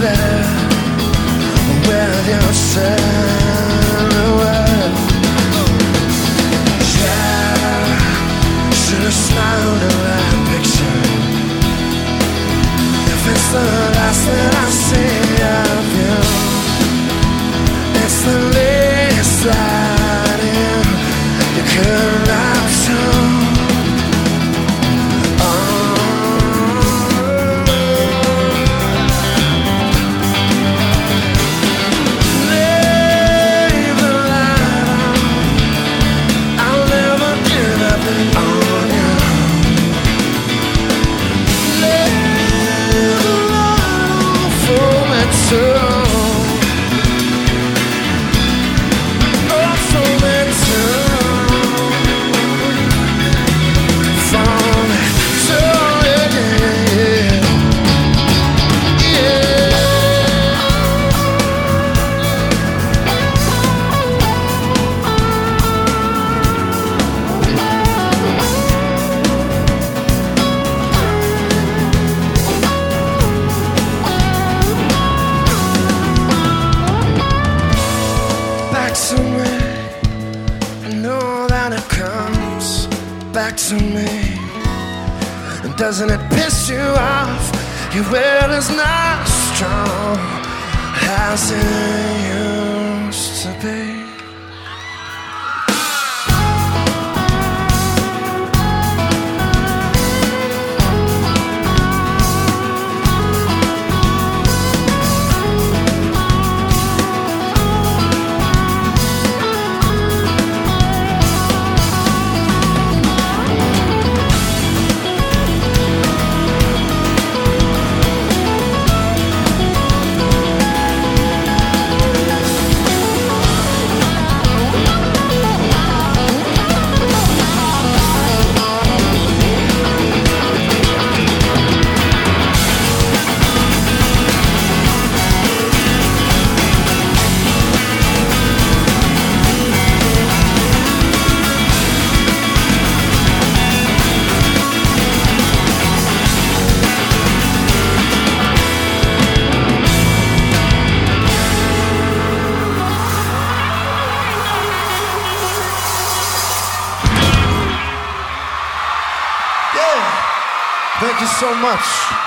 there with yourself. back to me. And doesn't it piss you off? Your will is not strong as it used to be. Thank you so much.